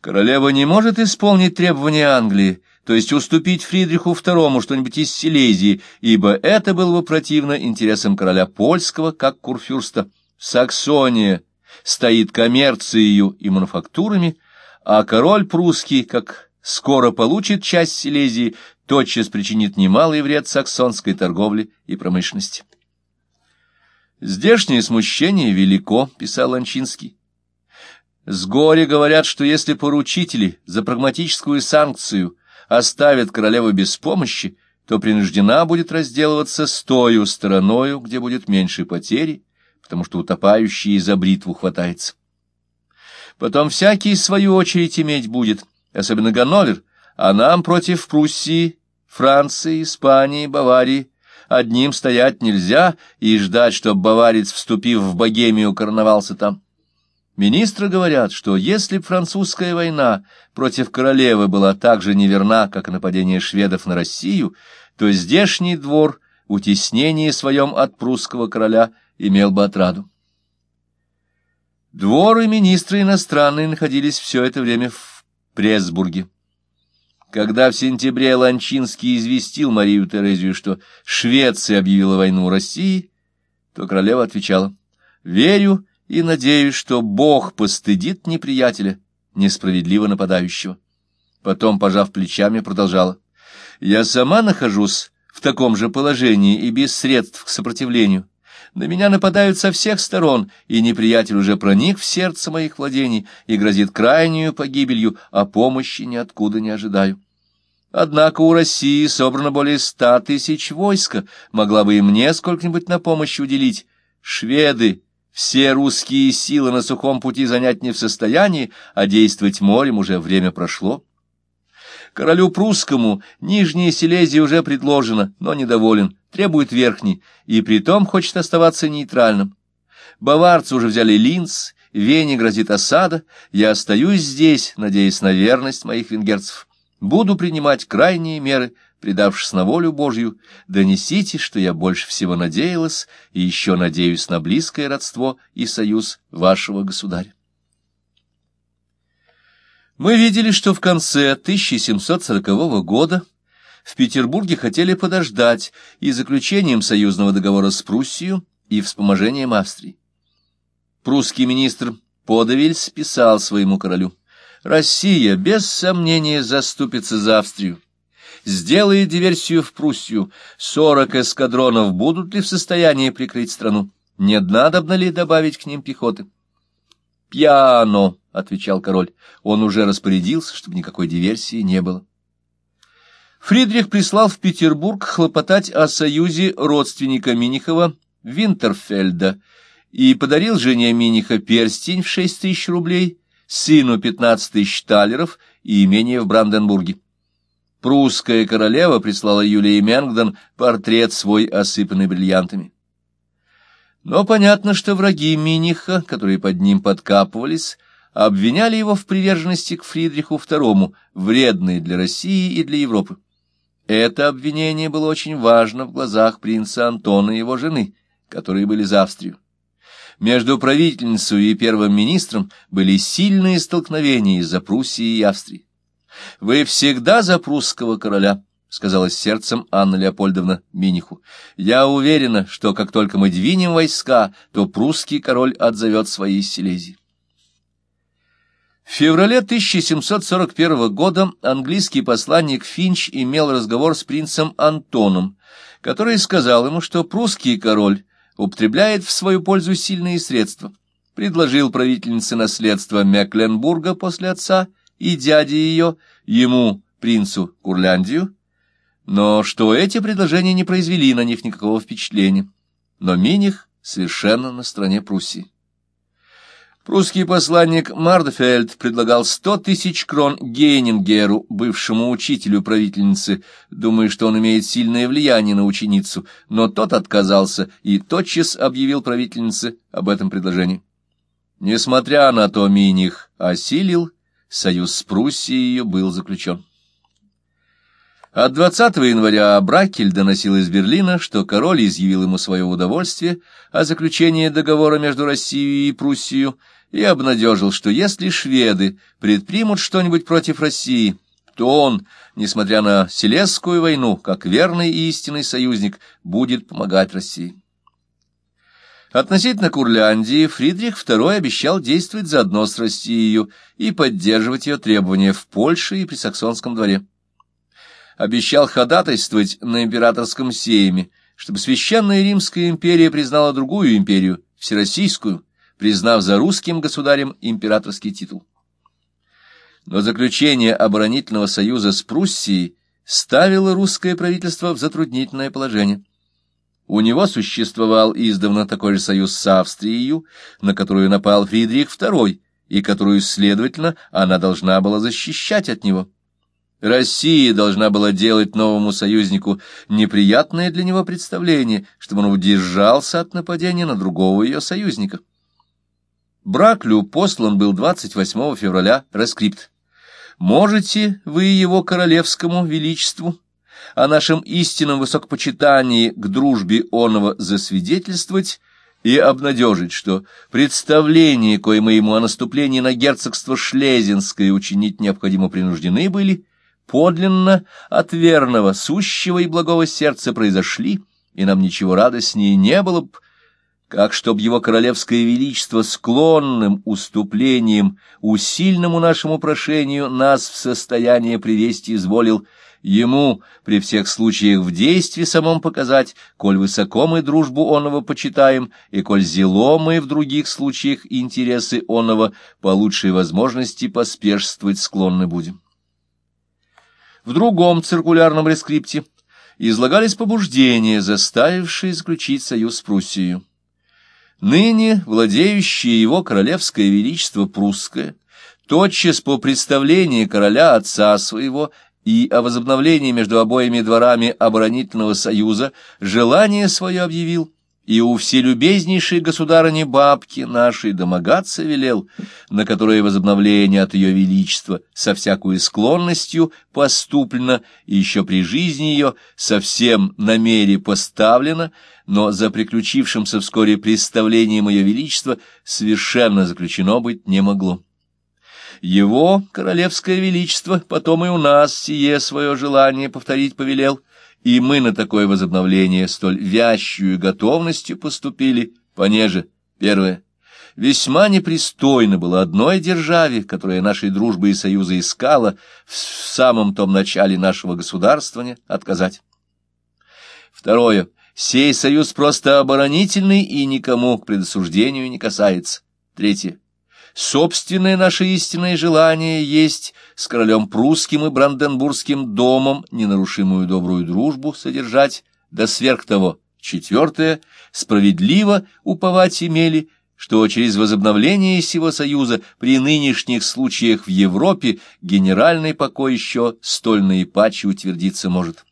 Королева не может исполнить требования Англии, то есть уступить Фридриху II что-нибудь из Силезии, ибо это было бы противно интересам короля польского, как курфюрста. Саксония стоит коммерцией и мануфактурами, а король прусский, как скоро получит часть Силезии, тотчас причинит немалый вред саксонской торговле и промышленности. «Здешнее смущение велико», — писал Анчинский. «С горя говорят, что если поручители за прагматическую санкцию оставят королеву без помощи, то принуждена будет разделываться с тою стороною, где будет меньше потери, потому что утопающий за бритву хватается. Потом всякий, свою очередь, иметь будет, особенно Ганновер, а нам против Пруссии, Франции, Испании, Баварии одним стоять нельзя и ждать, чтобы баварец, вступив в Богемию, короновался там. Министры говорят, что если б французская война против королевы была так же неверна, как нападение шведов на Россию, то здешний двор в теснении своем от прусского короля имел бы отраду. Двор и министры иностранные находились все это время в Пресбурге. Когда в сентябре Ланчинский известил Марию Терезию, что Швеция объявила войну России, то королева отвечала, «Верю и надеюсь, что Бог постыдит неприятеля, несправедливо нападающего». Потом, пожав плечами, продолжала, «Я сама нахожусь в таком же положении и без средств к сопротивлению. На меня нападают со всех сторон, и неприятель уже проник в сердце моих владений и грозит крайнюю погибелью, а помощи ниоткуда не ожидаю. Однако у России собрано более ста тысяч войска, могла бы и мне сколько-нибудь на помощь уделить. Шведы все русские силы на сухом пути занять не в состоянии, а действовать морем уже время прошло. Королю прусскому Нижняя Силезия уже предложена, но недоволен, требует верхней, и притом хочет оставаться нейтральным. Баварцы уже взяли Линц, Вене грозит осада, я остаюсь здесь, надеясь на верность моих венгерцев. Буду принимать крайние меры, предавшись на волю Божью, донесите, что я больше всего надеялась и еще надеюсь на близкое родство и союз вашего государя. Мы видели, что в конце 1740 года в Петербурге хотели подождать и заключением союзного договора с Пруссией и вспоможением Австрии. Прусский министр Подавильс писал своему королю, «Россия без сомнения заступится за Австрию. Сделает диверсию в Пруссию. Сорок эскадронов будут ли в состоянии прикрыть страну? Не надобно ли добавить к ним пехоты?» «Пьяно», — отвечал король. Он уже распорядился, чтобы никакой диверсии не было. Фридрих прислал в Петербург хлопотать о союзе родственника Минихова Винтерфельда и подарил жене Миниха перстень в шесть тысяч рублей, сыну пятнадцать тысяч талеров и имение в Бранденбурге. Прусская королева прислала Юлии Менгден портрет свой, осыпанный бриллиантами. Но понятно, что враги Миниха, которые под ним подкапывались, обвиняли его в приверженности к Фридриху II, вредной для России и для Европы. Это обвинение было очень важно в глазах принца Антона и его жены, которые были за Австрию. Между правительницей и первым министром были сильные столкновения из-за Пруссии и Австрии. «Вы всегда за прусского короля», — сказала сердцем Анна Леопольдовна Миниху. «Я уверена, что как только мы двинем войска, то прусский король отзовет свои Силезии». В феврале 1741 года английский посланник Финч имел разговор с принцем Антоном, который сказал ему, что прусский король употребляет в свою пользу сильные средства, предложил правительнице наследство Мекленбурга после отца и дяди ее, ему, принцу Курляндию, но что эти предложения не произвели на них никакого впечатления, но Миних совершенно на стороне Пруссии. Прусский посланник Мардфельд предлагал сто тысяч крон Гейнингеру, бывшему учителю правительницы, думая, что он имеет сильное влияние на ученицу, но тот отказался и тотчас объявил правительнице об этом предложении. Несмотря на то, Миних осилил, союз с Пруссией был заключен. От 20 января Бракель доносил из Берлина, что король изъявил ему свое удовольствие о заключении договора между Россией и Пруссией, и обнадежил, что если шведы предпримут что-нибудь против России, то он, несмотря на Селесскую войну, как верный и истинный союзник, будет помогать России. Относительно Курляндии Фридрих II обещал действовать заодно с Россией и поддерживать ее требования в Польше и при Саксонском дворе. Обещал ходатайствовать на императорском сейме, чтобы Священная Римская империя признала другую империю, Всероссийскую, признав за русским государем императорский титул. Но заключение оборонительного союза с Пруссией ставило русское правительство в затруднительное положение. У него существовал издавна такой же союз с Австрией, на которую напал Фридрих II, и которую, следовательно, она должна была защищать от него. Россия должна была делать новому союзнику неприятное для него представление, чтобы он удержался от нападения на другого ее союзника. Браклю послан был 28 февраля раскрипт. «Можете вы его королевскому величеству, о нашем истинном высокопочитании к дружбе оного засвидетельствовать и обнадежить, что представление, кое мы ему о наступлении на герцогство Шлезинское учинить необходимо принуждены были, подлинно от верного, сущего и благого сердца произошли, и нам ничего радостнее не было б, как чтоб его королевское величество склонным уступлением усильному нашему прошению нас в состояние привести изволил, ему при всех случаях в действии самом показать, коль высоко мы дружбу оного почитаем, и коль зело мы в других случаях интересы оного по лучшей возможности поспешствовать склонны будем. В другом циркулярном рескрипте излагались побуждения, заставившие заключить союз с Пруссией. Ныне владеющее его королевское величество прусское, тотчас по представлению короля отца своего и о возобновлении между обоими дворами оборонительного союза желание свое объявил, и у вселюбезнейшей государыни бабки нашей домогаться велел, на которое возобновление от ее величества со всякой склонностью поступлено и еще при жизни ее совсем на мере поставлено, но за приключившимся вскоре представлением ее величества совершенно заключено быть не могло. Его королевское величество потом и у нас сие свое желание повторить повелел — и мы на такое возобновление столь вящую готовностью поступили, понеже, первое, весьма непристойно было одной державе, которая нашей дружбы и союза искала, в самом том начале нашего государствования отказать. Второе, сей союз просто оборонительный и никому к предосуждению не касается. Третье, Собственное наше истинное желание есть с королем прусским и бранденбургским домом ненарушимую добрую дружбу содержать, да сверх того. Четвертое, справедливо уповать имели, что через возобновление сего союза при нынешних случаях в Европе генеральный покой еще столь наипаче утвердиться может.